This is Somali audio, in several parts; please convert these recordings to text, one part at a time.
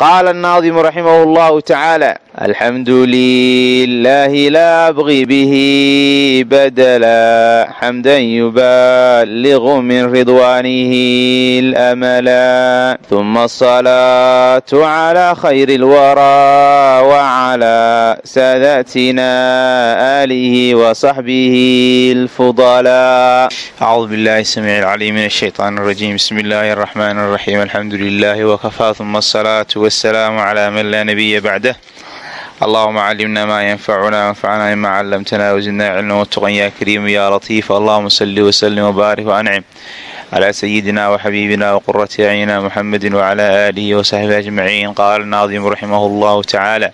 qaala annaadimu raximahu llahu tacaala alxamdu lilahi laa abqi bihi badala xamdan yuballigu min ridwaanihi lamala huma asalaatu cala khayri alwaraa wacala saadatina aalihi wasaxbihi alfudalaa acuudu billahi samiic alcaliim min ashaytaan alrajiim bismi illaahi arraxmaan arraxiim alxamdu lilahi wakafaa huma asalaatu wasalaamu cala man laa nabiya bacdah allahuma calimna maa yanfacuna wanfacna mima callamtana wzidna cilma watuqan ya kariimu ya latiif allahuma sali wslim wbaarik wancim cla sayidina wxabiibina wqurati acyina muxamedi wcla aalihi wsaxbihi ajmaciin qaala naadimu raximah llahu tacaala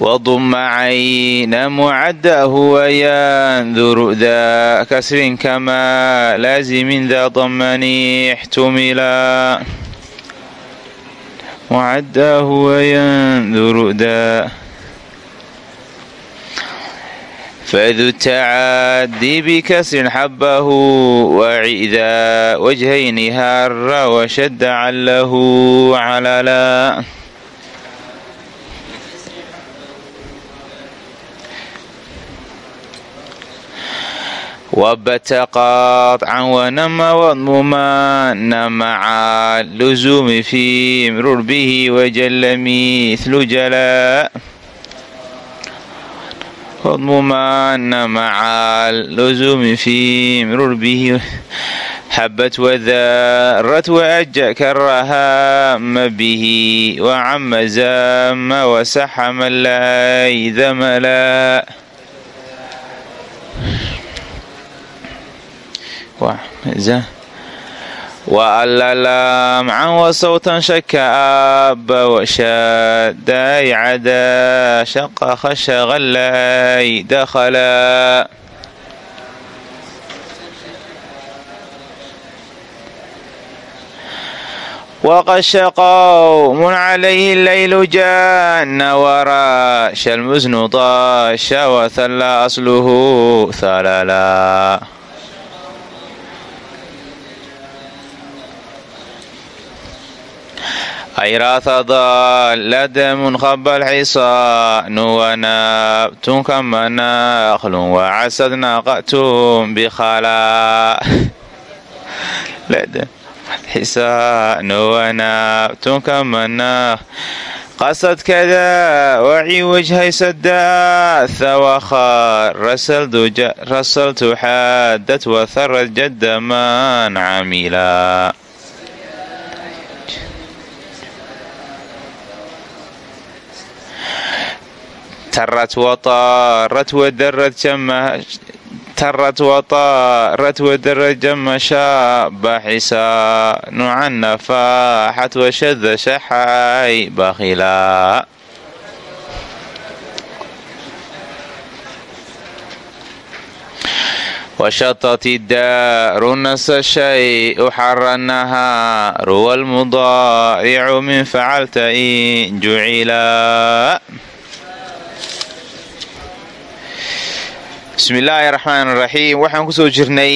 waduma cayna mucadahu wayanduru da kasrin kama laazimin da damani ixtumila وعداه وينذر دا فذو التعادي بكسر حبه وعيدا وجهين هار وشد عله عللا wabata qaطcan wanama wadmumana maca luzuumi fi mrur bihi wajalla mithlu jala wadmumana maca luzuumi fi mrur bihi habat wadarat waaja karahama bihi wacama zama wasaxama lahay damala waalala mcan wasawtan shaka aabbaw shaadaay cadaa shaqa khasha qallay dakhala waqasha qowmun calayhi leylu jaana waraasha lmusnu daasha wasalla asluhu halala hayraasa daallada munkhaba alxisaanu wanaabtunka manaaklun wacasad naaqatum bikhalaaxisaanu wanaabtunka manaa qasad kadaa waci wajhaysadaatha wakhaa rasaltu xaadad waharad jadda man camila tarrat waarat wadarad jama shaabaxisaa nuucanna faaxat washada shaxay bakhilaa washatat idaaru nasashay uxaranahaa ruwa almudaaricu min facalta in jucilaa bismillaahi raxmaan raxiim waxaan ku soo jirnay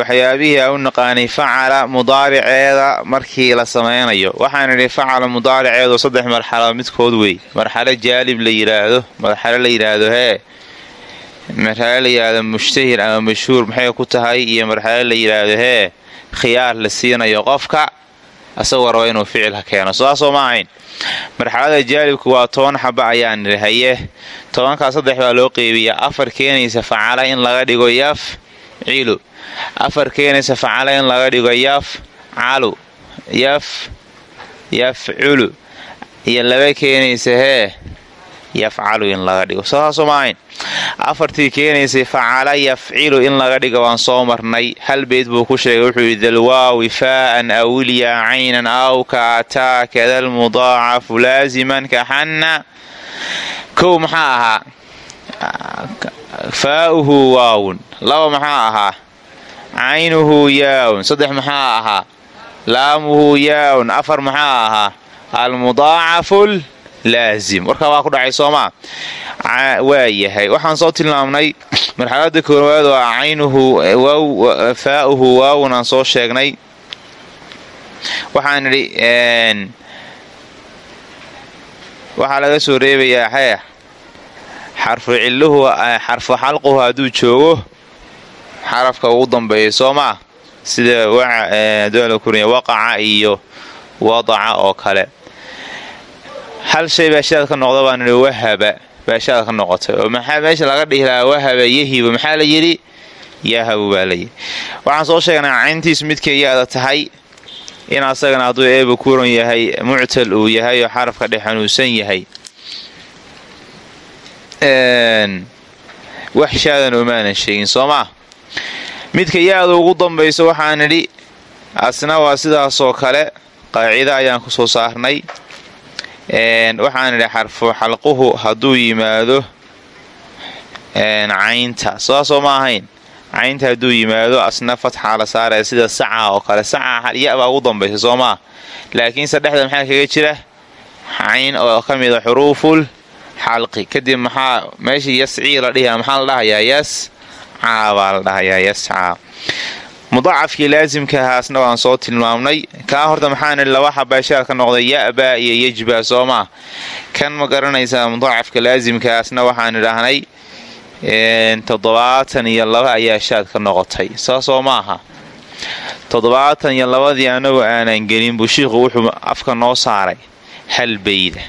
waxyaabihii a u naqaanay facala mudaariceeda markii la samaynayo waxaan idhi facala mudaariceedu saddex marxalo midkood wey marxalo jaalib la yidhaahdo marxalo la yidhaahdo hee. Marxalo la yidhaahdo mushtahir ama mashhuur maxay ku tahay? Iyo marxalo la yidhaahdo hee khiyaar la siinayo qofka asagoo raba inuu ficilka keeno saasoo ma ahayn. Marxalada jaalibku waa toban xaba ayaan nidhi haye tobankaa saddex baa loo qeybiyaa. Afar keenaysa facala in laga dhigo yaf cilu afar keenaysa facala in laga dhigo yaf calu yaf yafculu iyo laba keenaysa hee yafcalu in laga dhigo. Saasoo maahayn afartii keenaysay facala yafcilu in laga dhiga waan soo marnay. Hal beyd buu ku sheegay wuxuu yidhi dalwaawi faa'an awilya caynan aw kaataa kadal mudaacafu laaziman kaxanna kow maxaa ahaa? Faa'uhu waawun. Laba maxaa ahaa? Caynuhu yaawun. Saddex maxaa ahaa? Laamuhu yaawun. Afar maxaa ahaa? Almudaacaful laazim. Warkaa waa ku dhacay soomaa waa yahay waxaan soo tilmaamnay marxalada koowaad oo caynuhu faa'uhu waawun aan soo sheegnay. Waxaan idhi waxaa laga soo reebayaa xee xarfu cilluhu xarfu xalquhu hadduu joogo xarafka ugu dambeeya soo maa sida waqaca iyo wadaca oo kale hal shay baashaad ka noqda baan idhi wahaba baashaad ka noqotay. Oo maxaa meesha laga dhihi lahaa wahaba yahibu maxaa la yidhi? Yahabu baa layidhi waxaan soo sheegnaa cayntiis midkay yaada tahay in asagana hadduu eeba kuran yahay muctal uu yahay oo xarafka dhex xanuunsan yahay. Wax shaadan umaanan sheegin soo maa midka yaada ugu dambayso waxaan idhi asna waa sidaasoo kale qaacida ayaan ku soo saarnay waxaan idhi xarfu xalquhu hadduu yimaado caynta. Saasoo ma ahayn. Caynta hadduu yimaado asna fatxaa la saaraya sida saca oo kale. Saca ya baa ugu dambaysa soo maa laakiinse dhexda maxaa kaga jira? Cayn oo ka mida xuruuful xalqi. Kadib maxaa meeshii yascii la dhihi maxaa la dhahayaa yascaa baa la dhahayaa yascaa mudacafkii laasimka ahaasna waan soo tilmaamnay. Kaa horta maxaan laba xabaashaad ka noqday yabaa iyo yejba soo maa kan ma garanaysaa mudacafka laasimkaasna waxaan idhaahnay toddobaatan iyo laba ayaa shaad ka noqotay. Saasoo maaha toddobaatan iyo labadii anagu aanan gelin buu shiikhu wuxuu afka noo saaray hal beyda.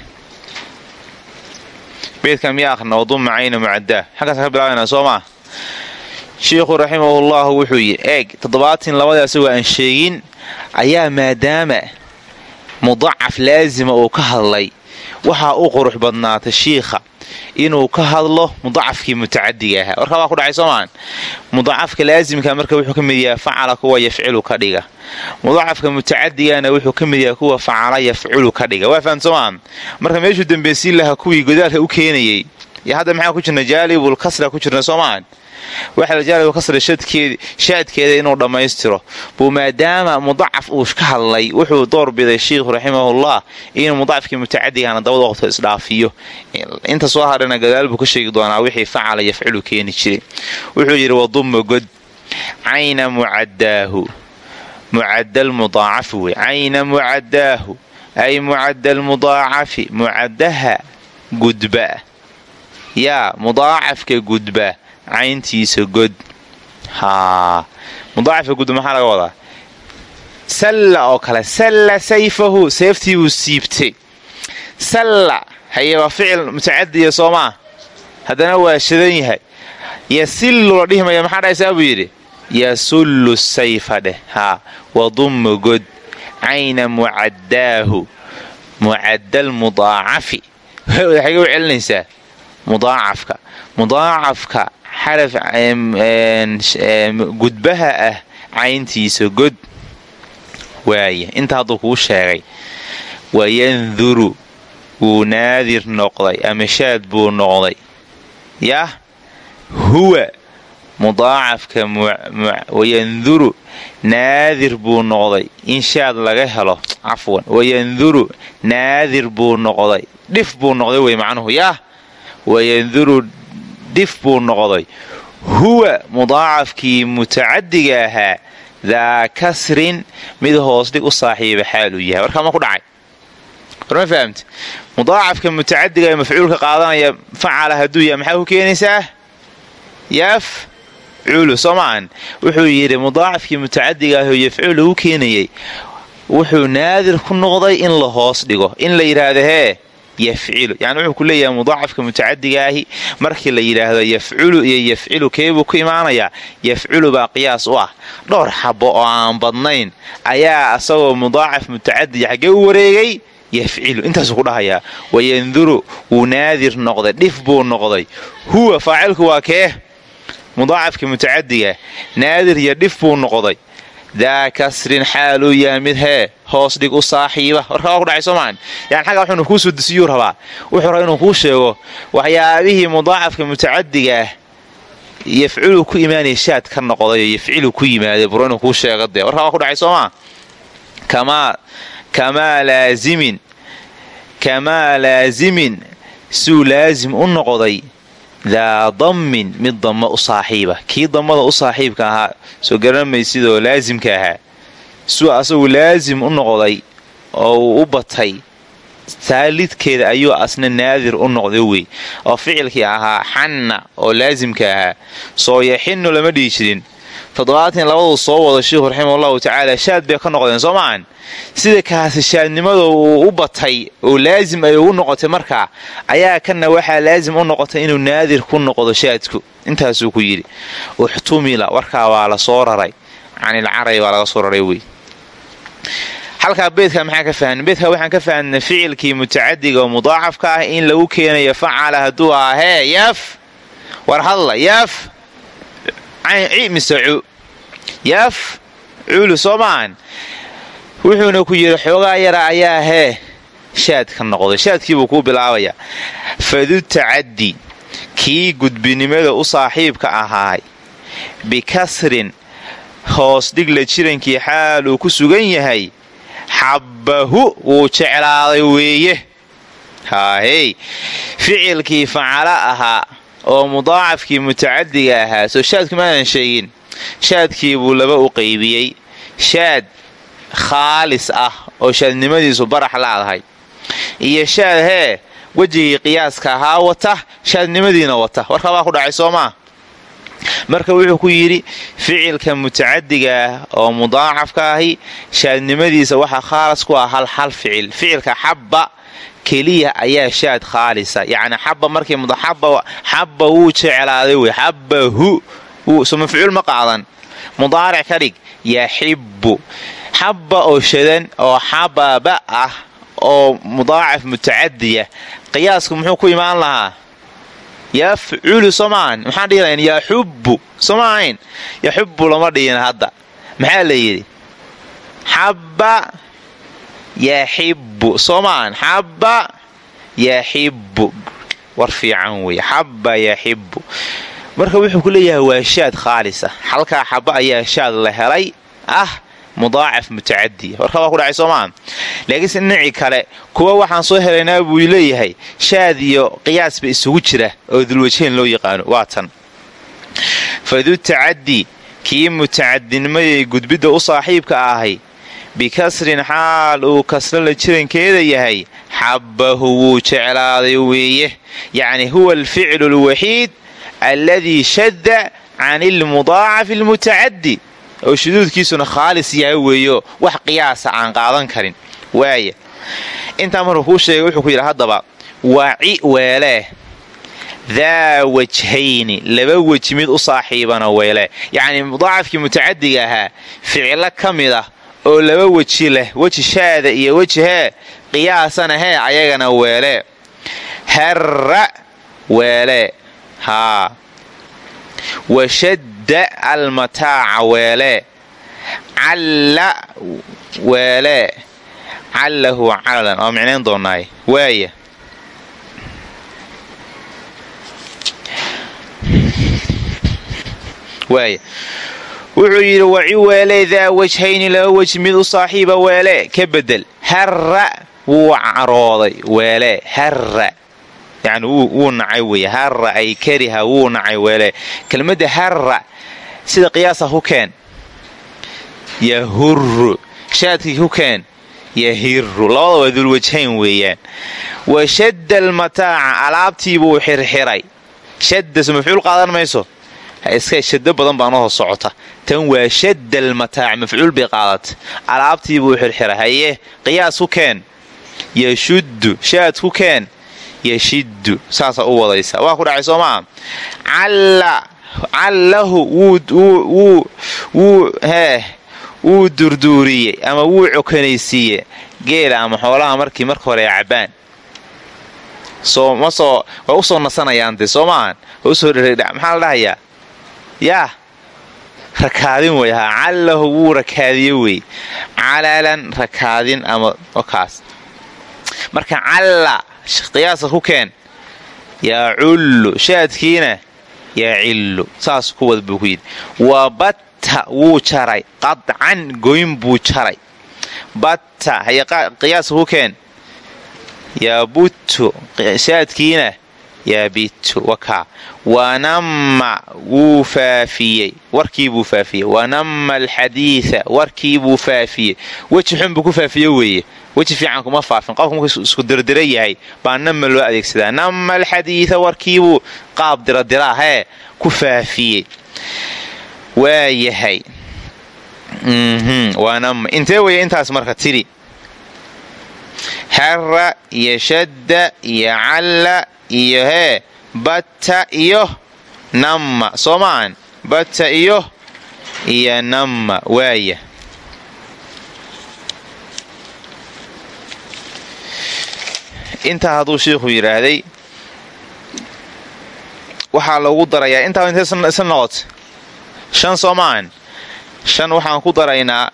Beydka miya akhna waduma cayna mucadaa xaggaas ka bilaabayna soo maa shiikhu raximahullahu wuxuu yidhi eeg toddobaatan labadii asagoo aan sheegin ayaa maadaama mudacaf laasima uu ka hadlay. Waxaa u qurux badnaata shiikha inuu ka hadlo mudacafkii mutacadiga ahaa. Warkaa waa ku dhacay soomaan mudacafka laasimka marka wuxuu ka mid yahay facala kuwa yafcilu ka dhiga. Mudacafka mutacadigana wuxuu ka mid yahay kuwa facala yafculu ka dhiga. Waa fahan soomaan marka meeshuu dambaysiin lahaa kuwii godaalka u keenayay iyo hadda maxaa ku jirna? Jaalibul ku jirna soomaan shaadkeeda inuu dhammaystiro. Buu maadaama mudacaf uu ka hadlay wuxuu doorbiday sheikhu raximahullah inuu mudacafkii mutacadigana dabada waqto isdhaafiyo. Inta soo hadhana gadaal buu ka sheegi doonaa wixii facala yafcilu keeni jiray. Wuxuu yidhi wadumma god cayna mucadaahu mucadal mudaacafi wey. Cayna mucadaahu ay mucadal mudaacafi mucadaha gudba. Yaa mudaacafka gudba cayntiisa god haa mudaacafka gudba maxaa laga wadaa? Salla oo kale salla sayfahu seeftii buu siibtay. Salla haye waa ficil mutacadiya soo maa haddana waa shadan yahay. Yasillu la dhihimaya maxaa dhahaysaa buu yidhi? Yasullu sayfa dheh. Haa wadumma god cayna mucaddaahu. Mucaddal mudaacafi. Waxay u celinaysaa mudaacafka. Mudaacafka xaraf gudbaha ah cayntiisa god. Waaya inta hadduu kuu sheegay wayanduru wuu naadir noqday ama shaad buu noqday. Yah huwa mudaacafka wayanduru naadir buu noqday. In shaad laga helo cafwan wayanduru naadir buu noqday. Dhif buu noqday wey macnuhu. Yah wayanduru dhif buu noqday. Huwa mudaacafkii mutacadiga ahaa daa kasrin mid hoosdhig u saaxiiba xaaluu yahay. Warkaa ma ku dhacay? Warma fahamte mudaacafka mutacadiga ee mafcuulka qaadanaya facala hadduu yahay maxaa ku keenaysaa? Yafculu soo maahan wuxuu yidhi mudaacafkii mutacadiga ahoo yafcul lagu keenayay wuxuu naadir ku noqday in la hoos dhigo in la yidhaahdo hee yafcilu. Yani wuxuu ku leeyahay mudaacafka mutacadiga ahi. Markii la yidhaahdo yafculu iyo yafcilu keebuu ku imaanayaa. Yafculu baa qiyaas u ah. Dhowr xabo oo aan badnayn ayaa asagoo mudaacaf mutacadiga xaggee u wareegay yafcilu. Intaasuu ku dhahayaa wayanduru wuu naadir noqday dhif buu noqday. Huwa faacilku waa kee? Mudaacafka mutacadiga naadir iyo dhif buu noqday daa kasrin xaaluu yahay mid hee hoos dhig u saaxiiba. Warkaa waa ku dhacay soomaan yani xagga wuxuuna kuu soo desiyuu rabaa. Wuxuu rabaa inuu kuu sheego waxyaabihii mudaacafka mutacadiga ah yafculu ku imaanaya shaad ka noqdayo yafcilu ku yimaaday buro inuu kuu waa ku dhacay soomaa kamaa laazimin kamaa laazimin suu laasim u noqday daa dammin mid dammo u saaxiiba. Kii dammada u saaxiibka ahaa soo garanmaysidoo laasimka ahaa. Suu asagu laasim u noqday oo uu u batay. Saalidkeeda ayuu asna naadir u noqday wey oo ficilkii ahaa xanna oo laasimka ahaa. Soo yaxinu lama dhihi jirin toddobaatan labaduu soo wada sheikhu raximahullahu tacaala shaad bay ka noqdeen soo maahan sida kaasi shaadnimada uu u batay oo laasim ay ugu noqotay markaa ayaa kana waxaa laasim u noqotay inuu naadir ku noqdo shaadku. Intaasuu ku yidhi uxtumila warkaa waa la soo raray. Canilcaray waa laga soo raray wey. Halkaa beedka maxaa ka fahna beedka waxaan ka fahnay ficilkii mutacadiga oo mudaacafka ah in lagu keenayo facala hadduu ahaa hee yaaf! War hadla yaaf culu soo maahan wuxuuna ku yidhi xoogaa yara ayaa hee shaad ka noqday shaadkiibuu kuu bilaabayaa fadu tacaddi kii gudbinimada u saaxiibka ahaay. Bikasrin hoos dhigla jirankii xaal uu ku sugan yahay. Xabbahu wuu jeclaaday weeye. Haahey ficilkii facala ahaa oo mudaacafkii mutacadiga ahaa soo shaadku maanan sheegin. Shaadkii buu laba u qaybiyey. Shaad khaalis ah oo shaadnimadiisu barax laadahay iyo shaad hee wejigii qiyaaska ahaa wata shaadnimadiina wata. Warka baa ku dhacay soo maa marka wuxuu ku yidhi ficilka mutacadiga ah oo mudaacafka ahi shaadnimadiisa waxaa khaalis ku ah hal hal ficil. Ficilka xabba keliya ayaa shaad khaalisa. Yacni xabba markii xabba wuu jeclaaday wey. Xabbahu so mafcuul ma qaadan. Mudaaric ka dhig. Yaxibbu xabba oo shadan oo xababa ah oo mudaacaf mutacadiya qiyaasku muxuu ku imaan lahaa? Yafculu soomaahan maxaan dhihi lahayn yaxubbu soo ma ahayn yaxubbu lama dhihin hadda. Maxaa la yidhi? Xabba yaxibbu soo maahan xabba yaxibbu war fiican weeye xabba yaxibbu marka wuxuu ku leeyahay waa shaad khaalisa halkaa xabba ayaa shaad la helay ah mudaacaf mutacadiya warka waa ku dhacay soo maaha laakiinse dhinacii kale kuwa waxaan soo helaynaa buu leeyahay shaad iyo qiyaasba isugu jira oo dulwajhayn loo yaqaano waa tan fadu tacaddi kii mutacadinimadii gudbidda u saaxiibka ahay bikasrin xaal uu kasra la jirankeeda yahay xabbahu wuu jeclaaday weeye yacni huwa alficlu alwaxiid alladii shadda can ilmudaacafi almutacaddi oo shuduudkiisuna khaalis yahay weeyo wax qiyaasa aan qaadan karin waaya intaa markuu kuu sheegay wuxuu ku yidhi haddaba waaci weelee daa wajhayni laba weji mid u saaxiibana weelee yacnii mudaacafkii mutacadiga ahaa ficilo ka mid ah oo laba weji leh weji shaada iyo weji hee qiyaasana hee ayagana weelee harra weelee haa. Washadda almataaca weelee calla weelee callahu calalan oo micnayn doonaay waaya waaya wuxuu yidhi waci weelee daa wajhayni laba weji mid u saaxiiba weelee ka bedel harra wuu carooday weelee harra. Yani wuu nacay wey harra ay kariha wuu nacay weelee kelmadda harra sida qiyaasa ku keen. Yahurru shaadkii ku keen. Yahiru labada waa dulwajhayn weeyaan. Wa shadda almataaca alaabtiibuu xirxiray. Shaddasu mafcuul qaadan mayso shado badan baa noo socota. Tan waa shadda almataac mafcuul bay qaadata. Alaabtiibuu xirxiray haye qiyaas ku keen yashuddu shaad ku keen yashiddu. Saasaa u wadaysa. Waa ku dhacay soo maa callahu wuu durduuriyey ama wuu cokanaysiiye geela ama xoolaha markii marka hore somasoo waa u soo nasanayaante soo maahan waa u soo la dhahayaa yaa rakaadin wey haa callahu wuu rakaadiye wey. Calalan rakaadin ama kaas marka calla qiyaasa ku keen. Yaa cullu shaadkiina yaa cillu. Saas kuwad buu ku yidhi. Wa batta wuu jaray. Qadcan goyn buu jaray. Batta qiyaasa ku keen. Yaa buttu shaadkiina yaa bittu wakaa wanamma wuu faafiyey warkiibuu faafiyey wanamma alxadiida warkiibuu faafiyey weji xun buu ku faafiye weeye weji fiican kuma faafin qofka markuu isku dirdira yahay baa nama loo adeegsadaa nama alxadiida warkiibuu qaab diradira hee ku faafiyey waayahay intee weeye intaas marka tiri harra iyo shadda iyo calla iyo hee batta iyo namma. Soo maahan batta iyo iyo namma. Waaya. Intaa hadduu shiikhu yidhaahday waxaa lagu darayaa. Intaa intay isla noqota shan soo maahan shan waxaan ku daraynaa.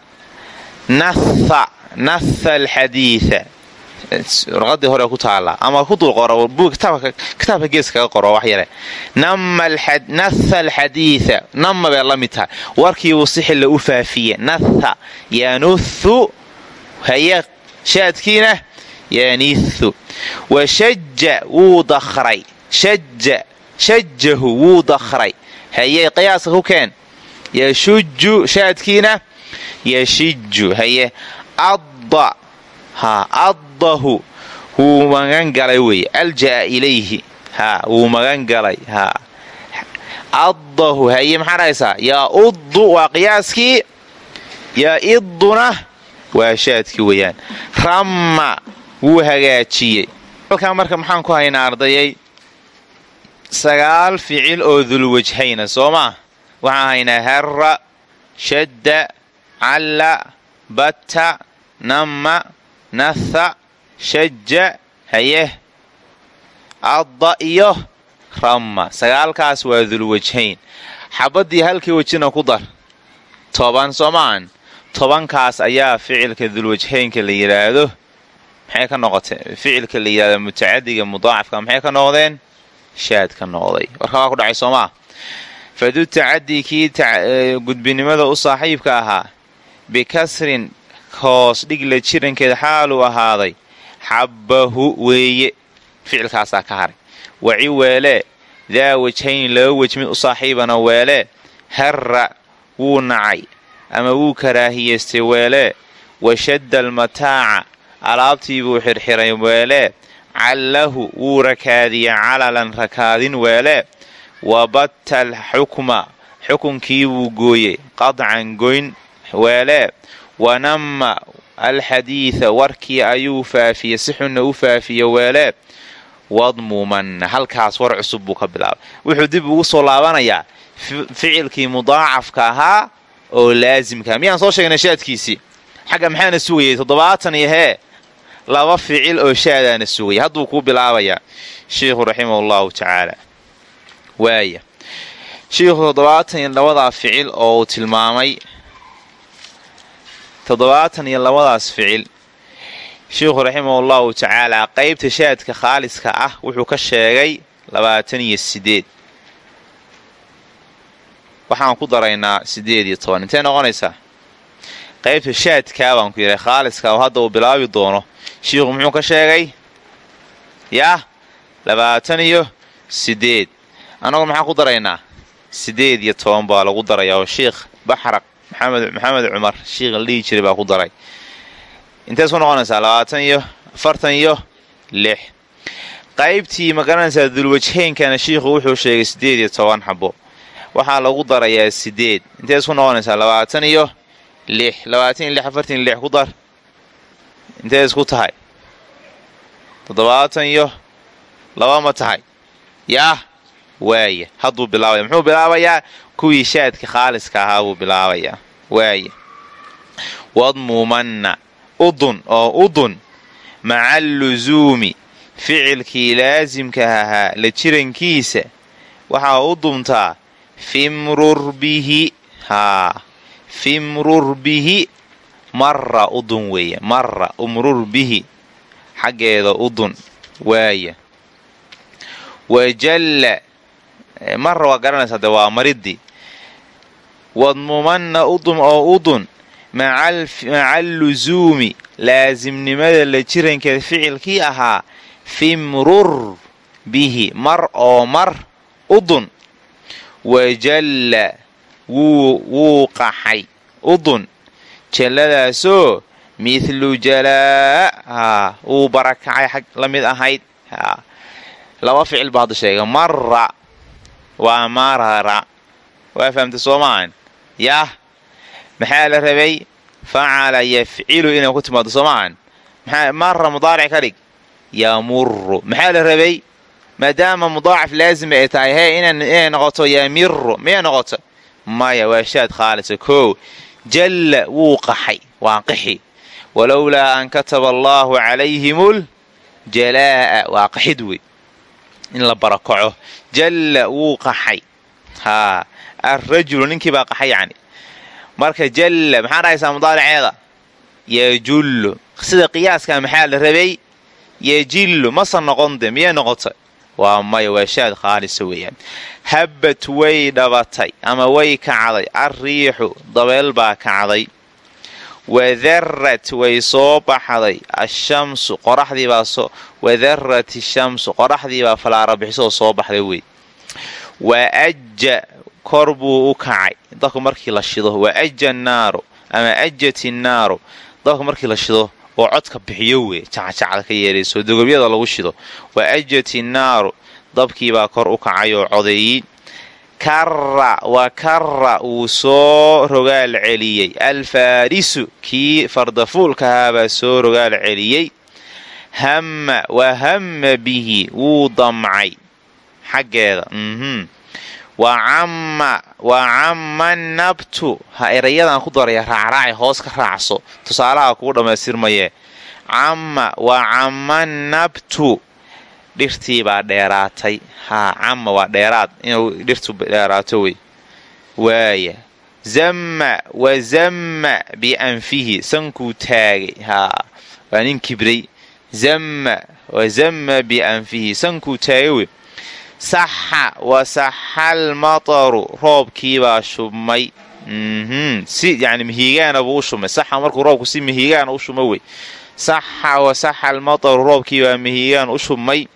Natha natha alxadiida warqadii hore ku taala ama ku dul qoro kitaabka gees kaga qoro wax yare natha alxadiida nama bay la mid tahay warkiibuu si xilla u faafiye natha yanuthu haye shaadkiina yaaniithu wa shaja wuu shaja shajahu wuu dakray haye qiyaaska ku keen yashuju shaadkiina yashiju haye addahu wuu magan galay wey alja'a ilayhi ha wuu magan galay ha addahu haye maxaa dhahaysaa yaa uddu waa qiyaaskii yaa idduna waa shaadkii weeyaan ramma wuu hagaajiyey halkaa marka maxaan ku haynaa ardayay sagaal ficil oo dulwajhayna soo maa waxaan haynaa harra shadda calla batta namma natha shaja haye. Adda iyo ramma. Sagaalkaas waa dulwajhayn xabaddii halkii wejina ku dar. Toban soo maahan tobankaas ayaa ficilka dulwajhaynka la yidhaahdo maxay ka noqotee ficilka la yidhahdo mutacadiga mudaacafka maxay ka noqdeen? Shaad ka noqday. Warka waa ku dhacay soo maa fadu tacadii kii gudbinimada u saaxiibka ahaa. Bikasrin hoos dhigla jirankeed xaaluu ahaaday. Xabbahu weeye. Ficilkaasaa ka haray. Waci weelee. Daa wajhayni laba wej mid u saaxiibana weelee. Harra wuu nacay. Ama wuu karaahiyaystay weelee. Washadda almataaca. Alaabtii buu xirxiray weelee. Callahu wuu rakaadiya calalan rakaadin weelee. Wabatta alxukma. Xukunkii buu gooyey. Qadcan goyn weelee wanamma alxadiida warkii ayuu faafiyey si xunna u faafiye weelee wadmumanna halkaas war cusub buu ka bilaabay wuxuu dib ugu soo laabanayaa ficilkii mudaacafka ahaa oo laasimka miyaan soo sheegnay shaadkiisii xagga maxaana sugayay toddobaatan iyo hee laba ficil oo shaadaana sugaya hadduu kuu bilaabayaa sheikhu raximah allahu tacaala waaya shiikhu toddobaatan iyo labadaa ficil oo uu tilmaamay toddobaatan iyo labadaas ficil. Sheikhu raximahu llahu tacaalaa qaybta shaadka khaaliska ah wuxuu ka sheegay labaatan iyo sideed waxaan ku daraynaa sideed iyo toban. Intee noqonaysaa? Qaybta shaadkaa baan ku yidhay khaaliska oo hadda uu bilaabi doono shiikhu muxuu ka sheegay? Yaa labaatan iyo sideed annagu maxaan ku daraynaa? Sideed iyo toban baa lagu darayaa oo sheikh baxraq maxamed cumar shiikh la dhihi baa ku daray. Intees ku noqonaysaa labaatan iyo afartan iyo lix. Qaybtii ma garanaysaa dulwajheynkana shiikhu wuxuu sheegay sideed iyo toban xabo waxaa lagu darayaa sideed intees ku noqonaysaa labaatan iyo lix. Labaatan iyo lix afartan iyo lix ku dar. Intees ku tahay. Toddobaatan iyo laba ma tahay. Yaah waaya hadduu bilaabaya muxuu bilaabayaa? Kuwii shaadka khaaliska ahaa buu bilaabayaa. Waaya wadmumanna udun oo udun. Maca allusuumi ficilkii laasimka ahaa la jirankiisa. Waxaa u dumtaa fimrur bihi. Haa. Fimrur bihi. Marra udun weeye. Marra umrur bihi. Xaggeeda udun. Waaya wajalla marra waa garanaysaa de waa maridii wadmumanna udum oo udun maca allusuumi laasimnimada la jirankeeda ficilkii ahaa fimrur bihi mar oo mar udun. Wajalla wuu qaxay udun. Jalladaasoo mithlu jalaa wuu barakacay la mid ahayd laba ficil baa hadda sheega marra waa marara waa fahamta soomaan? Yah maxaa la rabay? Facala yafcilu inay ku timaado soomaan. Marra mudaaric ka dhig? Yamuru maxaa la rabay? Maadaama mudaacaf laazima ay tahay hee inay noqoto yamiru. Miyay noqoto? Maya waa shaad khaalisa koo jalla wuu qaxay. Waa qixi. Walowlaa an kataba allaahu calayhimul jalaa'a. Waa qaxid wey. In la barakaco jalla wuu qaxay. Haa arrajulu ninkii baa qaxay yacni. Marka jalla maxaa dhahaysaa mudaariceeda yajullu. Sida qiyaaskaa maxaa la rabay? Yejillu masa noqon de miyay noqota waa maya waa shaad khaalisa weeyaan. Habbat way dhabatay ama way kacday. Arriixu dabeel baa kacday wadarrat way soo baxday. Ashamsu qoraxdiibaa wadarrat ishamsu qoraxdiibaa falaara bixisoo soo baxday wey. Wa aja kor buu u kacay. Dadku markii la shido wa aja naaru ama ajat innaaru dadku markii la shido oo codka bixiyo wey jacjacda ka yeerayso dogobyada lagu shido. Wa ajati naaru dabkiibaa kor u kacay oo codeeyey karra wa karra wuu soo rogaal celiyey alfaarisu kii fardafuulkahaabaa soo rogaal celiyey hamma wa hamma bihi wuu damcay xaggeeda. Mhm. Wa camma nabtu. Ha erayadan ku daraya raacraacay hoos ka raacso. Tusaalaha kugu dhammaystirmayee. Camma wa camma nabtu dhirtiibaa dheeraatay. Haa camma waa dheeraad. Inuu dhirtu dheeraato wey. Waaya zamma wa zamma bianfihi. Sankuu taagay. Haa waa nin kibray. Zamma wa zamma bianfihi. Sankuu taagay wey. Saxa wa saxal mataru. Roobkiibaa shubmay si yani mihigaana buu u shumay. Saxa markuu roobku si mihigaana u shuma wey. Saxa wa saxal mataru. Roobkiibaa mihigaan u shubmay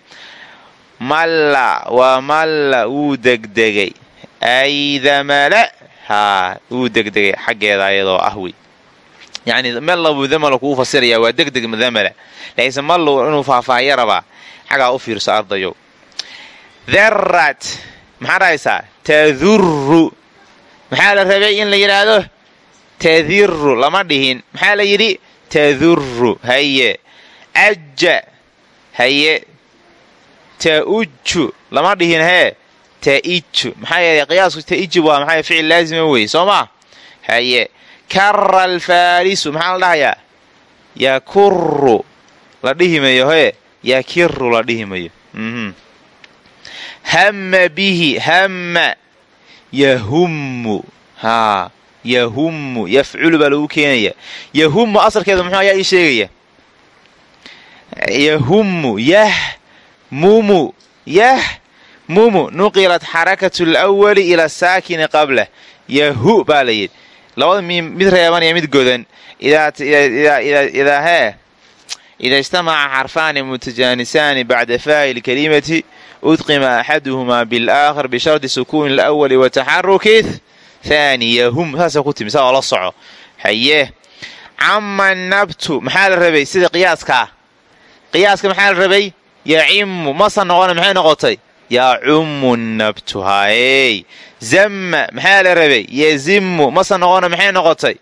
malla waa malla wuu degdegay. Aydamala haa wuu degdegay xaggeeda ayadoo ah wey. Yani malla buu damala kuu fasiraya waa degdeg damala. Laakiinse mallu inuu faahfaahya rabaa xagaa u fiirso ardayo. Darrat maxaa dhahaysaa tadurru. Maxaa la rabay in la yidhaahdo tadirru lama dhihin. Maxaa la yidhi? Tadurru haye ajja haye ta'ujju lama dhihin hee ta'iju maxaa yeelay qiyaasku ta'iju waa maxaa ficil laazima wey soo maa haye. Karra alfaarisu maxaa la dhahayaa? Yakuru la dhihi mayo hee yakiru la dhihi mayo hamma bihi hamma. Yahummu. Haa yahummu. Yafculu baa lagu keenaya. Yahummu asalkeeda muxuu ayaa ii sheegaya. Yahummu yahmumu yahmumu nuqilat xarakatu lwali ila saakini qablah yahu baa la yidhi. Labada mid reebanaya mid godan. Idaa hee. Ida ijtamaca xarfaani mutajaanisani bacda faa'il kalimati udqima axaduhumaa bilaakhar bishardi sukuuni alawali wa taxaruki thaaniyahum saasa ku timi saa oo la soco. Haye cama nabtu maxaa la rabay? Sida qiyaaskaa qiyaaska maxaa la rabay yacimu masa noqona maxay noqotay yacummu nabtu haey zamma maxaa la rabay yazimu masa noqona maxay noqotay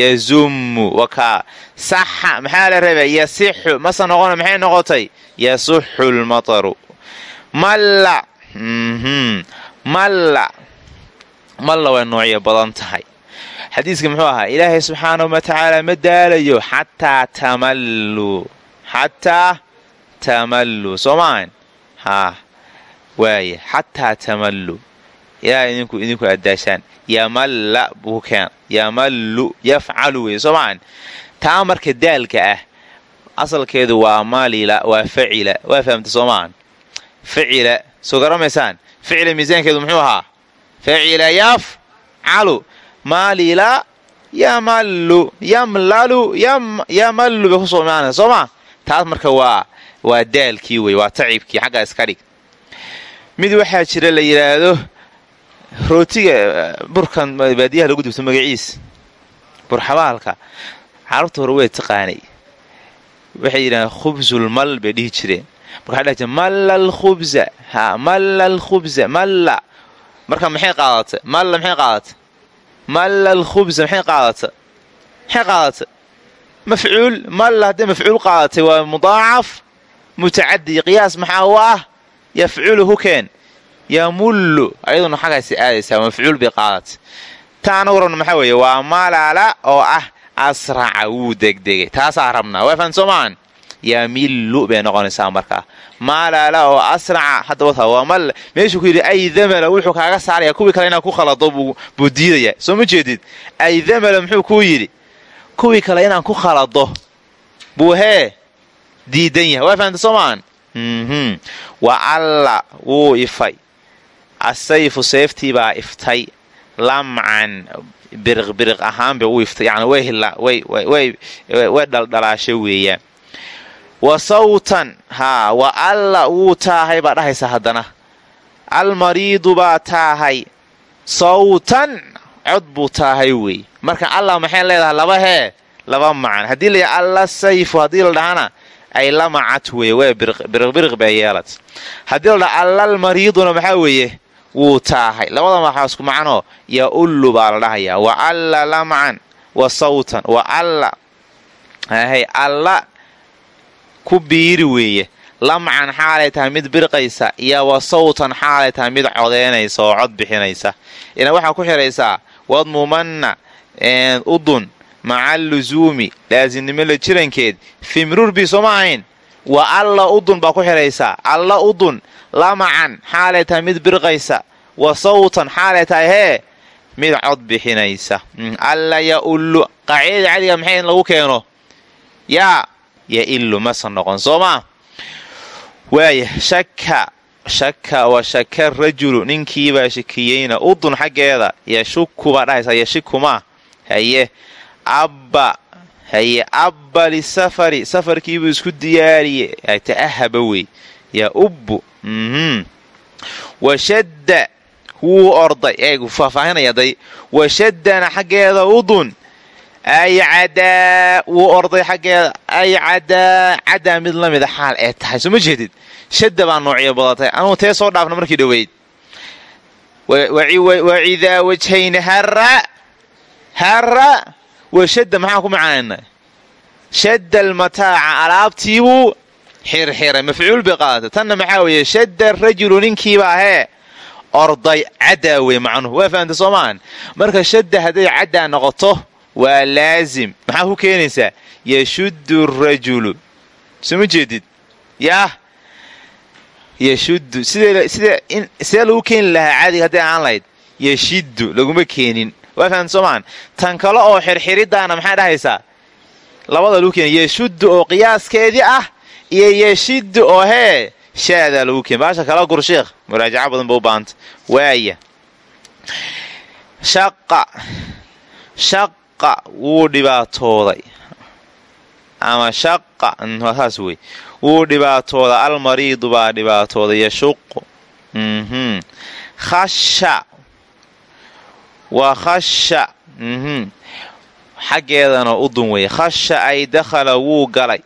yazummu wakaa saxa maxaa la rabay yasixu masa noqona maxay noqotay yasuxu lmataru malla malla malla way noocyo badan tahay xadiiska muxuu ahaa ilaahay subxaanahu wa tacaala ma daalayo xataa tamallu xataa tamallu. Soo maahan haa xataa tamallu. Ilaahay idinku idinku addaashaan. Yamalla buu keena yamallu yafcalu wey soo maahan taa marka daalka ah asalkeedu waa malila waa facila waa fahamta soo maahan ficila. Soo garamaysaan? Ficila miisaankeedu muxuu ahaa? Facila yafcalu. Maalila yamallu yamlalu yamallu bay imaanaysa soo maa taas marka waa waa daalkii wey waa tacibkii xaggaa iska dhig. Mid waxaa jira la yidhaahdo rootiga burkan baadiyaha lagu dubto magaciis burxabaalka. Carabta hore way taqaanay. Waxay yidhahdeen khubsulmal bay dhihi jireen. Marka malla alkhubza ha malla alkhubza malla. Marka maxay qaadatay malla maxay qaadatay malla alkhubza maxay qaadatay maxay qaadatay mafcuul malla hadday mafcuul qaadatay waa mudaacaf mutacadi qiyaas maxaa u ah? Yafculuhu keen. Yamullu. Ayaduna xaggaasi aadaysaa mafcuul bay qaadatay taana warabna maxaa weeye waa malala oo ah asraca wuu degdegay. Taasaa rabnaa. Waa fahan soomaan yamillu bay noqonaysaa markaa malala oo asraca haddaba waa mal. Meeshuu ku yidhi ay damala wuxuu kaaga saaraya kuwii kale inaad ku khalado buu diidaya soo ma jeedid? Ay damala muxuu kuu yidhi. Kuwii kale inaan ku khalado buu hee diidan yahay waa fahamta soomaan mhm. wa alla wuu ifay. Asayfu seeftii baa iftay. Lamcan biriq biriq ahaanba u iftay. Yani way hila way dhaldhalaasha weeyaan wa sawtan haa wa alla wuu taahay baa dhahaysa haddana. Almariidu baa taahay. Sawtan cod buu taahay weeye marka allah maxay leedahay? Laba hee laba macan haddii la alla sayfu haddii la dhahana ay lamacad weeye way biriqbiriq baa yeelad. Haddii la dhaha allalmariiduna maxaa weeye? Wuu taahay. Labada maxaa isku macnoo yaullu baa la dhahayaa. Wa alla lamcan wa sawtan wa alla. Hay alla ku biiri weeye. Lamcan xaalay tahay mid birqaysa iyo wa sawtan xaalay tahay mid codeynaysa oo cod bixinaysa. Ina waxaa ku xidhaysaa wadmumanna udun maca lusuumi laasimnimo la jirankeed. Fimrurbi sooma ahayn wa alla udun baa ku xidhaysaa alla udun. Lamacan xaalay tahay mid birqaysa. Wa sawtan. Xaalay tahay hee mid cod bixinaysa. Mm, alla yaullu qaacidada cadiga maxay in lagu keeno? Yaa yaillu masa noqon. Soo maa waaya shaka shaka wa shaka rajulu. Ninkiibaa shakiyeyna. Udun xaggeeda. Yashuku baa dhahaysaa yashikumaa haye abba haye abba lisafari safarkiibuu isku diyaariye ta'ahaba wey yaa ubbu mhm. washadda wuu orday eegu faahfaahinaya day washaddana xaggeeda udun ay cadaa wuu orday xaggeeda ay cadaa cadaa mid la mida xaal ee tahay soo ma jeedid shadda baa noocyo badatay anugu tee soo dhaafna markii dhoweyd wacidaa wajhayna harra harra washadda maxaan ku macaanayna shadda almataaca alaabtiibuu xirxiray mafcuul bay qaadatay tanna maxaa weeye shadda rajulu ninkiiba ahee orday caddaa wey macnuhu. Waa fahamta soo maahan marka shadda hadday caddaa noqoto waa laazim. Maxaa ku keenaysaa? Yashuddu rajulu. Soo jeedid? Yaah. Yashuddu. Sidee lagu keeni lahaa caadiga hadday aan lahayd? Yashiddu. Laguma keenin maahan tan kale oo xirxiridaana maxay dhahaysaa? Labada lagu keeni yashuddu oo qiyaaskeedii ah iyo yeshiddu oo hee shaadaa lagu keen baasha kala gur sheekh muraajaca badan ba u baahanta waaya shaqa shaqa wuu dhibaatooday. Ama shaqa saas wey wuu dhibaatooda almariidu baa dhibaatooday. Yashuqu mhm. khasha waa khasha mhm. xaggeedana udun wey khasha ay dakhala wuu galay.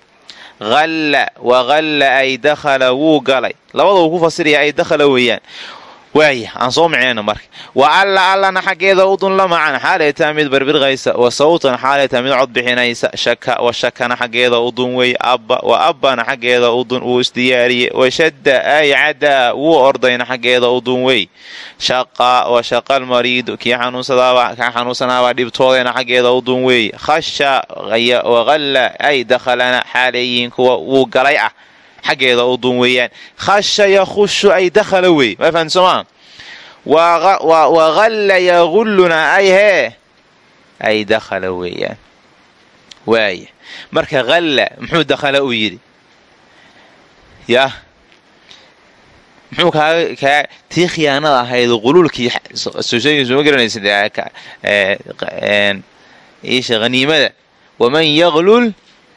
Alla waqalla ay dakhala wuu galay. Labada uu ku fasiraya ay dakhala weeyaan waaya aan soo micnayno marka. Wa alla allana xaggeeda udun la macan xaalaytaa mid birbirqaysa wa sawtan xaalaytaa mid cod bixinaysa. Shaka wa shakana xaggeeda udun wey abba wa abbana xaggeeda udun wuu isdiyaariye wa shadda ay cadaa wuu ordayna xaggeeda udun wey shaqa wa shaqa almariidu kii kaa xanuunsanaabaa dhibtoodayna xaggeeda udun wey khasha waqalla ay dakhalana xaaleeyihiin kuwa wuu galay ah xaggeeda u duun weeyaan khasha yakhushu ay dakhala wey ma fahamti soomaa waqalla yagulluna ay hee ay dakhala weeyaan waaya marka halla muxuu dakhala u yidhi yah muxuu kaa tii khiyaanada ahayd quluulkii soma garanaysa isha haniimada waman yaglul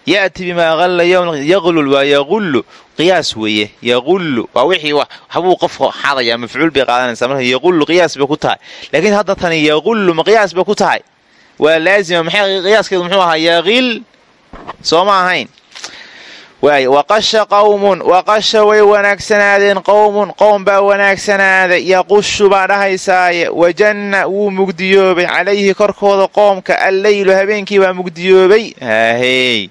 yati bimaa alla yaqlul waa yaqullu qiyaas weeye yaqullu waa wixii waxbuu qofka xadaya mafcuul bay qaadanaysaa marka yaqullu qiyaas bay ku tahay. Laakiin hadda tani yaqullu ma qiyaas ku tahay. Waa laazima maxay qiyaaskeedu muxuu ahaa yaqil soo ma ahayn. Waay waqasha qawmun waqasha way wanaagsanaadeen qowmun qowm baa wanaagsanaaday yaqushu baa dhahaysaaye. Wajanna wuu mugdiyoobay. Calayhi korkooda qoomka alleylu habeenkii baa mugdiyoobay. Haahey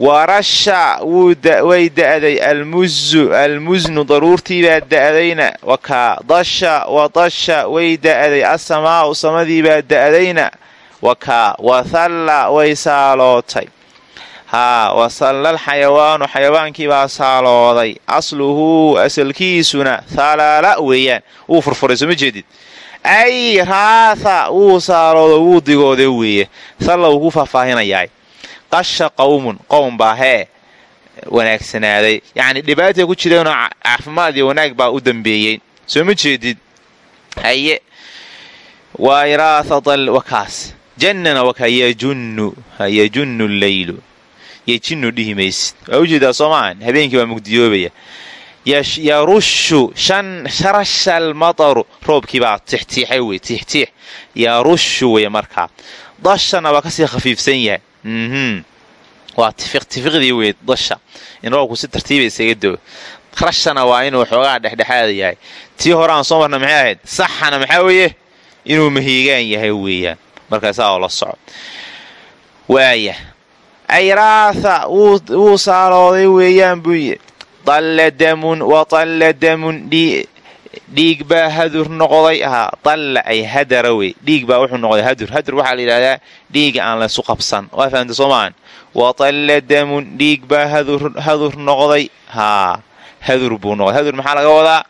warasha way da'day. Almuzu almusnu daruurtii baa da'dayna. Wakaa dasha wadasha way da'day. Asamaa'u samadii baa da'dayna. Wakaa wathalla way saalootay. Haa wasallal xayawaanu xayawaankii baa saalooday. Asluhu asalkiisuna thalaala weeyaan. Wuu furfuray soo ma jeedid? Ay raatha wuu saaloodo wuu digooday weeye. Salla wuu ku faahfaahinayaa qasha qawmun qowm baa hee wanaagsanaaday yacni dhibaatay ku jireenoo caafimaad iyo wanaag baa u dambeeyey. Soo ma jeedid? Haye. Waa iraatha wakaas jannana wakaa yajunnu yajunnu leylu yejinnu dhihi maysid. Waa u jeedaa soomaan habeenkii baa mugdiyoobaya. Yarushu sharasha almataru roobkii baa tixtiixay wey tixtiix. Yarushu wey markaa. Dashana waa ka sii khafiifsan yahay. Waa tifiq tifiqdii wey dasha in roobku si tartiiba isaga doo rashana waa inuu xoogaa dhexdhexaada yahay. Tii horeaan soo marna maxay ahayd? Saxana maxaa weeye? Inuu mahiigaan yahay weeyaan. Markaasaa oo la soco. Waaya. Ayraatha wuu saalooday weeyaan buuyi dalla damun wa dalla damun dhiig baa hadur noqday ahaa dalla ay hadara wey dhiig baa wuxuu noqday hadur. Hadur waxaa la yidhahdaa dhiiga aan laysu qabsan. Waa fahamta soomaan wa dalla damun dhiig baa hadur noqday. Haa hadur buu noqday. Hadur maxaa laga wadaa?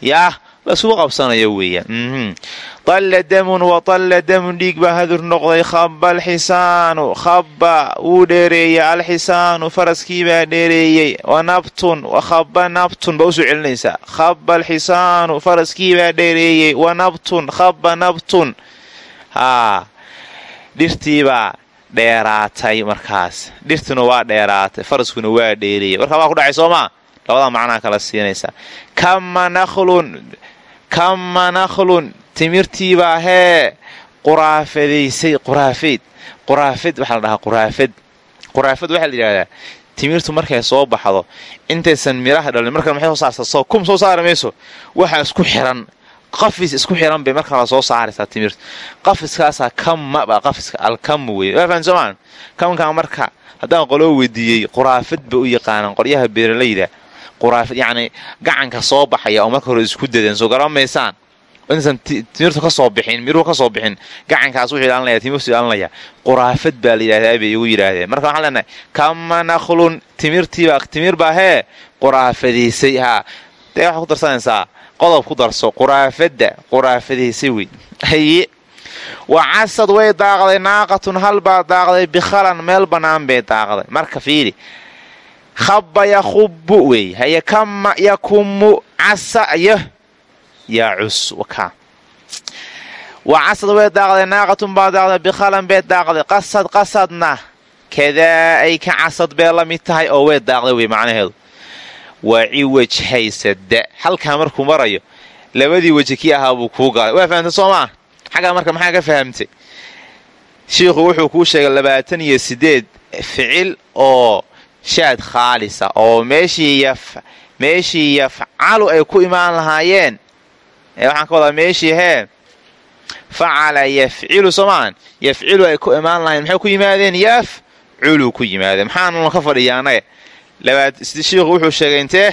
Yaah lasuu qabsanayo weeyaan. Dalla damun wa dalla damun dhiig baa hadur noqday khaba alxisaanu khaba wuu dheereeyey alxisaanu faraskiibaa dheereeyey wa nabtun khaba nabtun baa u soo celinaysaa khaba alxisaanu faraskiibaa dheereeyey wa nabtun khaba nabtun. Haa dhirtiibaa dheeraatay markaas. Dhirtuna waa dheeraatay faraskuna waa dheereeyey. Markaa waa ku dhacay soo maa labadaa macnaha kala siinaysaa kama nakhlun kama nakhlun. Timirtiibaa hee quraafadaysay quraafeyd quraafad waxaa la dhahaa quraafad quraafad waxaa la yidhahdaa timirtu markay soo baxdo intaysan miraha dhalin marka maxay soo saartaa? Soo kum soo saari mayso. Waxaa isku xiran. Qafis isku xiran bay markaa la soo saaraysaa timirtu qafiskaasaa kamma baa qafiska alkamu wey waa kamkaa marka haddaan qoloo weydiiyey quraafad ba u yaqaanaan qoryaha beeralayda yacni gacanka soo baxaya oo marka hore isku dadan soo garamaysaan inaysan timirtu ka soo bixin miruhu ka soo bixin gacankaas wuxuu ilaalinaya timirtu ilaalinaya. Quraafad baa la yidhahdaa bay igu yidhaahdeen. Marka waxaan leenahay kama nakhlun timirtiiba timir baa hee quraafadaysay haa dee waxaad ku darsanaysaa? Qodob ku darso quraafadda quraafadaysay wey haye. Wa casad way daaqday naaqatun hal baa daaqday bikhalan meel bannaan bay daaqday. Marka fiiri khaba yakubu wey. Haye kama yakumu casa iyo yacus wa casad way daaqday naaqatun baa daaqday bikhalan bee daaqday qasad qasadna. Kadaa ay ka casad bee la mid tahay oo way daaqday wey macnaheedu. Waa ciwaj haysada halkaa markuu marayo labadii weji kii ahaa buu kuu galay waa fahamtay soo xaggaa marka maxaa ka fahamtay? Shiikhu wuxuu kuu sheegay labaatan iyo sideed ficil oo shaad khaalisa oo meeshii yafcalu ay ku imaan lahaayeen. Waxaan ka wadaa meeshii hee facala yafcilu soomaan yafcilu ay ku imaan lahayen maxay ku yimaadeen? Yafculu ku yimaadeen. Maxaanuna ka fadhiya annaga shiikhu wuxuu sheegay intee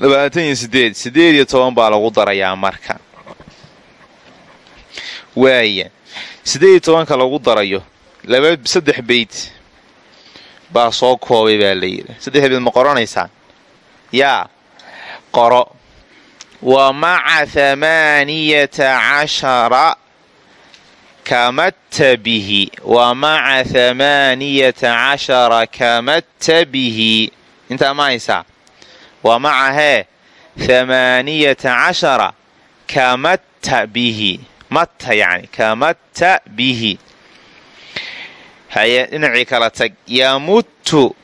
labaatan iyo sideed sideed iyo toban baa lagu darayaa marka. Waaya sideed iyo tobanka lagu darayo saddex beyt baa soo koobay baa la yidhi. Saddex beed ma qoranaysaa yaa qoro. Wa maca hamaaniyata cashara kamatta bihi. Wa maca hamaaniyata cashara kamatta bihi. Intaa ma haysaa wa maca hee hamaaniyata cashara kamatta bihi. Matta yani kamatta bihi haye dhinacii kala tag. Yamuttu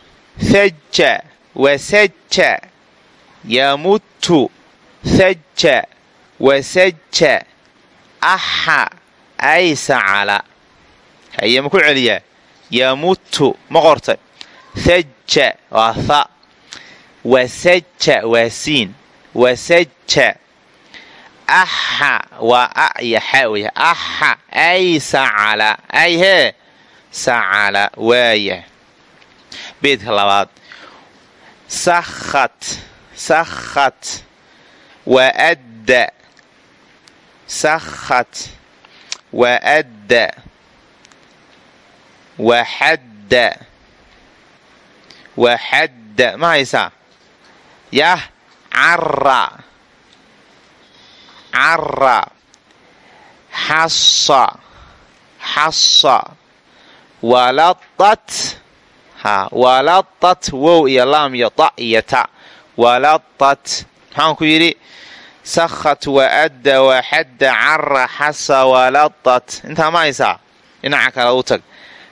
thajja wasajja. Yamuttu thajja wasajja. Axa ay sacala haye ma ku celiyaa yamutu ma qortay. Thaja waa tha. Wasaja waa siin. Wasaja axa waa a iyo xa wey axa ay sacala ay hee sacala waaya beedka labaad sakhat sakhat waadda sakhat waadda waxadda waxadda ma haysaa yah cara cara xasa xasa waladat wow iyo laam iyo da iyo ta. Waladat maxaan ku yidhi sakhat waadda waxadda cara xasa waladat intaa ma haysaa? Dhinaca kale u tag.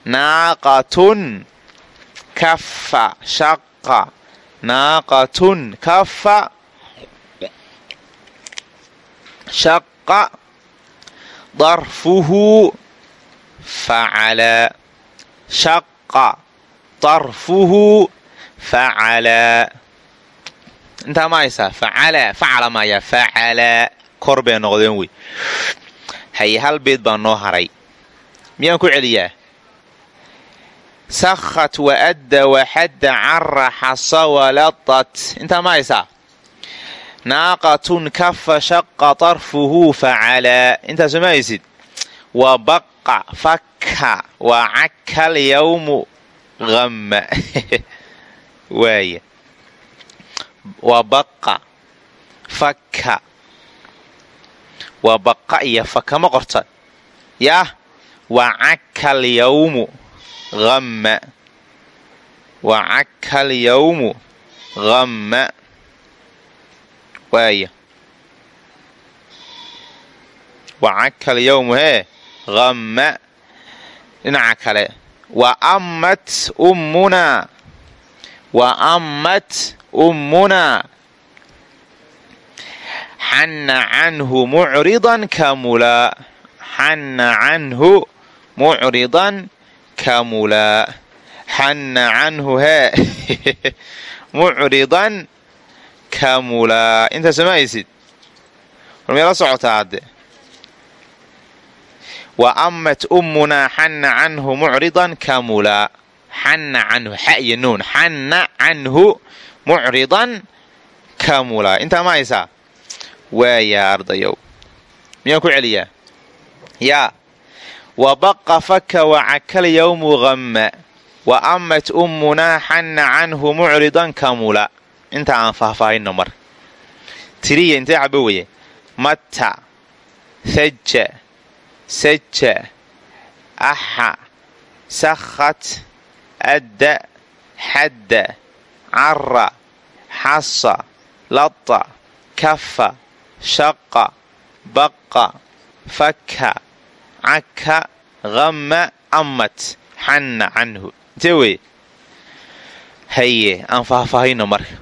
Naaqatun kafa shaqa naaqatun kafa shaqa darfuhu facala shaqa darfuhu facala intaa ma haysaa facala facala maya facala kor bay noqdeen wey haye hal beed baa noo haray miyaan ku celiyaa sakhat waadda waxadda cara xasa waladat intaa ma haysaa naaqatun kafa shaqa tarfuhu facalaa intaasoo ma fakka waa cakal yawmu amma waaya waa baqa fakka waa baqa iyo faka ma qorta yaah waa cakal yawmu amma waa cakal yawmu hamma waaya wacakal yowmu hee hamma dhinaca kale. Wa ammat ummunaa wa ammat ummunaa xanna canhu mucridan kamulaa xanna canhu mucridan kamulaa xanna canhu hee mucridan kamulaa intaas ma haysid war meela socotaa hadde wa ammat ummunaa xanna canhu mucridan kamulaa xanna canhu xa iyo nuun xanna canhu mucridan kamulaa intaa ma haysaa waayaa ardayow miyaan ku celiyaa yaa wa baqa faka wacakal yawmu hamma wa ammat ummunaa xanna canhu mucridan kamula. Inta aan faahfaahino mar. Tiriya intee cabo weye? Matta thaja saja axa sakhat adda xadda cara xasa lata kafa shaqa baqa fakka caka hamma ammat xanna canhu intee weye haye aan faahfaahino marka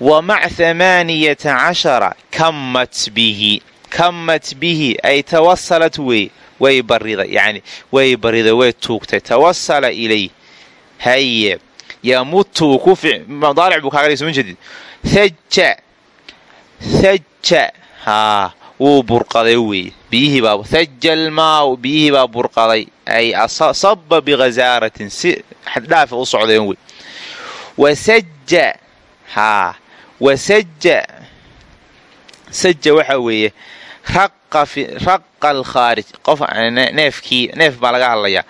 wa mac hamaaniyata cashara kammat bihi kammat bihi ay tawasalat wey way bariday yani way bariday way tuugtay tawasala ilay haye yamutu mudaaric buu kaaga soma jeedid thaja thaja haa wuu burqaday wey biyihii baa thaja almaau biyihii baa burqaday ay saba bighazaaratin si xaddhaafa u socdeen wey wasaja haa wasaja saja waxa weeye raqa qof neefkii neef baa laga hadlayaa.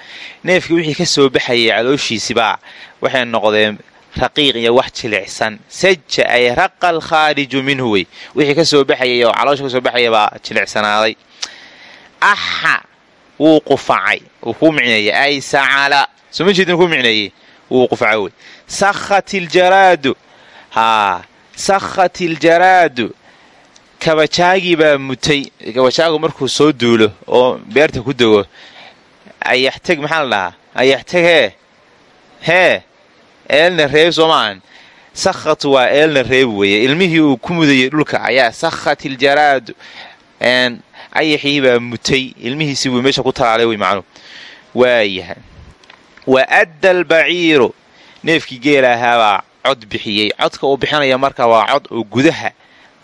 Neefkii wixii ka soo baxayay calooshiisibaa waxay noqdeen raqiiq iyo wax jilicsan. Saja ay raqa alkhaariju minhu wey. Wixii ka soo baxayay oo caloosha ka soo baxaya baa jilicsanaaday axa wuu qufacay. Wuu kuu micneeyey. Ay sacala. Soo ma jeedin kuu micneeyey? Wuu qufacay wey. Sakhat iljaraadu haa. Sakhat iljaraadu kabajaagii baa mutay. Kabajaagu markuu soo duulo oo beerta ku dego ayaxteg maxaa la dhahaa? Ayaxteg hee? Hee? Eelna reeb soo maahan sakhatu waa eelna reeb weeye. Ilmihii uu ku mudayay dhulka ayaa sakhat iljaraadu ayaxii baa mutay. Ilmihiisii buu meesha ku talaalay wey macnuu waayahay wa adda albaciiru. Neefkii geela ahaabaa cod bixiyey. Codka uu bixinaya marka waa cod oo gudaha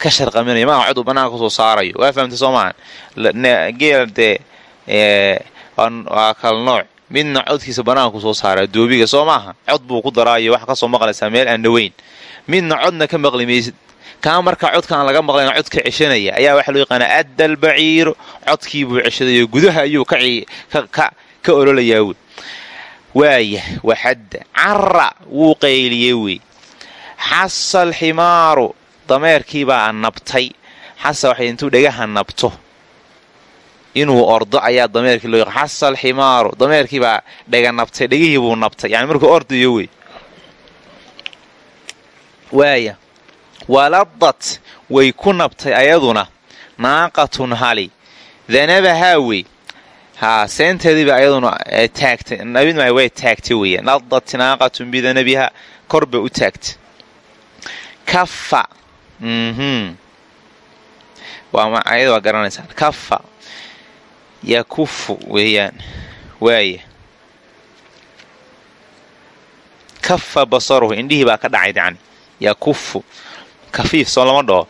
ka sharqaminaya maa cod uu ku soo saarayo. Waa fahamtay soo maahan dee waa kala nooc. Midna codkiisa banaanku soo saara doobiga soo maaha? Cod buu ku daraayo waxa ka soo maqlaysaa meel aan dhaweyn. Midna codna ka maqli maysid kaa marka codkaan laga maqlayn codka ceshanaya ayaa waxaa loo yaqaanaa adda albaciiru codkiibuu ceshadayo gudaha ayuu ka ololayaa wey waaya waxadda cara wuu qayliyey wey xasa alximaaru dameerkiibaa nabtay. Xasa waxay intuu dhagaha nabto. Inuu ordo ayaa dameerkii loo xasa alximaaru dameerkiibaa dhaga nabtay dhegihii buu nabtay. Yani markuu ordayo wey. Waaya. Waladad way ku nabtay ayaduna. Naaqatun hali. Danabahaa wey. Haa seenteediiba ayaduna taagtay. Nabid ma way taagtay weeyaan. Ladat naaqatun bidanabiha kor bay u taagtay. Kafa ayada waa garanaysaan kafa yakufu weeyaan. Waaya kafa basaruhu indhihii baa ka dhacay yani yakufu. Kafiif soo lama dhaho.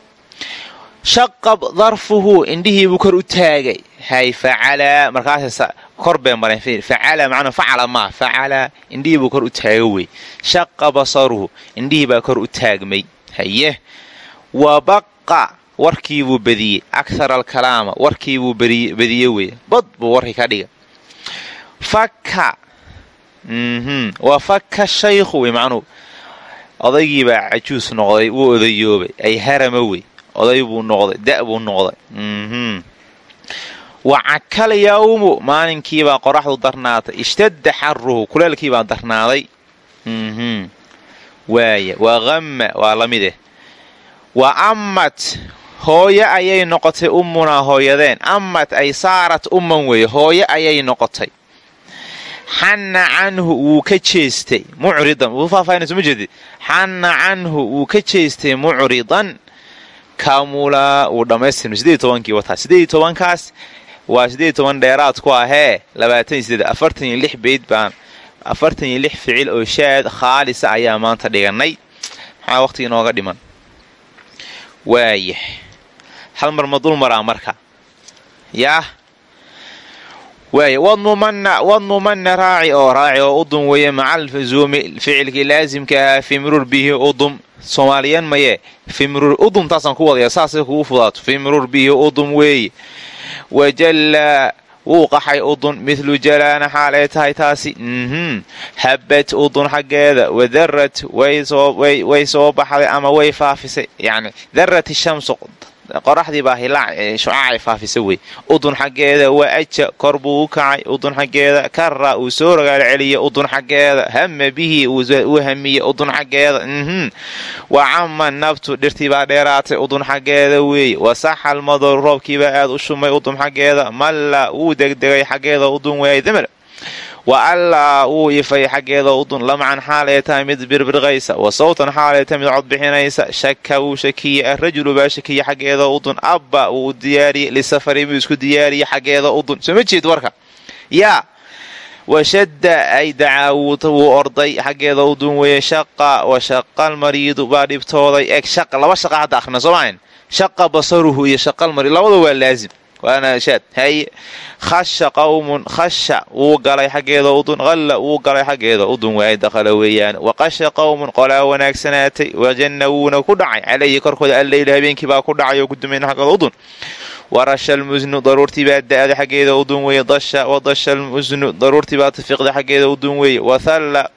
Shaqab darfuhu indhihiibuu kor u taagay. Hay facalaa markaas kor bay mareen facala macnaa facala maa facalaa indhihiibuu kor u taaga wey. Shaqa basaruhu indhihii baa kor u taagmay. Haye wa baqa warkiibuu badiyey. Akhar alkalaama warkiibuu badiye wey bad buu warkii ka dhiga fakka wa fakka shaykhu wey macnuu odaygiibaa cajuus noqday wuu odayoobay. Ay harama wey oday buu noqday da' buu noqday. Wa cakal yawmu maalinkiibaa qoraxdu darnaatay. Ishtadda xaruhu kuleelkiibaa darnaaday. Waaya waa qamma waa la mideh wa ammat hooyo ayay noqotay ummunaa hooyadeen. Ammat ay saarat umman weeye hooyo ayay noqotay. Xanna canhu wuu ka jeestay mucridan. Wuu faahfaahinayso ma jeedid xanna canhu wuu ka jeestay mucridan. Kamulaa wuu dhammaystirmay sideed tobankii wataa. Sideed tobankaas waa sideed toban dheeraad ku ahee labaatan sideed. Afartan iyo lix beyd baan afartan iyo lix ficil oo shaad khaalisa ayaa maanta dhigannay. Maxaa waqhti inooga dhiman waaya hal mar ma dul maraa marka? Yaah waaya wadnumanna raaci oo raaci oo udum weeye macal fuzuumi ficilkii laasimka ahaa fi mruur bihi udum soomaaliyan maye fi mruur udum taasaan ku wadaya saasay kugu fudaato fi mruur bihi udum weeye. Wajallaa wuu qaxay udun mithlu jalaana xaal ay tahay taasi. Habbat udun xaggeeda. Wadarrat way soo baxday ama way faafisay. Yani darrat shamsu qoraxdii baa shucaacay faafisa wey. Udun xaggeeda wa aja kor buu u kacay udun xaggeeda kara uu soo rogaal celiya udun xaggeeda hama bihi uu hamiye udun xaggeeda wa cama nabtu dhirtii baa dheeraatay udun xaggeeda weeye wasaxa almador roobkiibaa aad u shumay udun xaggeeda malla wuu degdegay xaggeeda udun weeye damar wa allaa wuu ifay xaggeeda udun lamcan xaal ee tahay mid birbirqaysa wa sawtan xaal ee tahay mid cod bixinaysa shaka wuu shakiyey arajulu baa shakiya xaggeeda udun abba wuu diyaariyey lisafari muu isku diyaariyey xaggeeda udun soo ma jeed warka? Yaa washadda ay dacaa wuu orday xaggeeda udun weeye shaqa wa shaqalmariidu baa dhibtooday. Eeg shaqa laba shaqa hadda akhrina soo maahan shaqa basaruhu iyo shaqalmariid labada waa laazim khasha qawmun khasha wuu galay xaggeeda udun qalla wuu galay xaggeeda udun waay dakhala weeyaan. Waqasha qawmun qolaa wanaagsanaatay wajanna wuuna ku dhacay. Calayhi korkooda alleyla habeenkii baa ku dhacay oo gudumayna xaggeeda udun. Warasha almusnu daruurtii baa da'day xaggeeda udun weeye dasha wadasha almusnu daruurtii baa tafiiqday xaggeeda udun weeye. Wathalla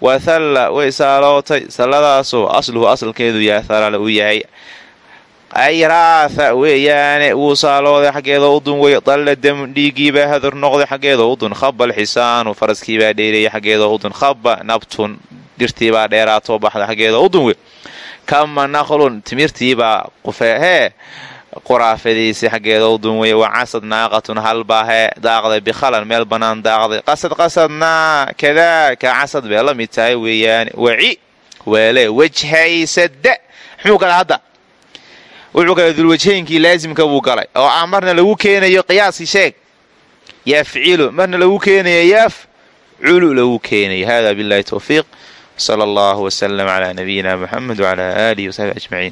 wathalla way saalootay. Salladaasoo asluhu asalkeedu yaa halaala uu yahay ayraatha weeyaane wuu saalooday xaggeeda udun wey dalla damu dhiiggiibaa hadur noqday xaggeeda udun khaba alxisaanu faraskiibaa dheereeyay xaggeeda udun khaba nabtun dhirtiibaa dheeraatoo baxda xaggeeda udun wey kama naqlun timirtiibaa qufehee quraafadiisii xaggeeda udun wey wa casad naaqatun halbaahee daaqday bikhalan meel bannaan daaqday qasad qasadnaa kadaaka casad bay la mid tahay weeyaane waci weele wajhaysada muxuu kala hadda wuxuu kale dulwajhaynkii laasimka buu galay oo ah marna lagu keenayo qiyaaskii sheeg. Yafcilu marna lagu keenaya yafculu lagu keenaya hada billahi towfiiq sala allahu wasalam calaa nabiyina muxamed wcala aalihi wasaxbi ajmaciin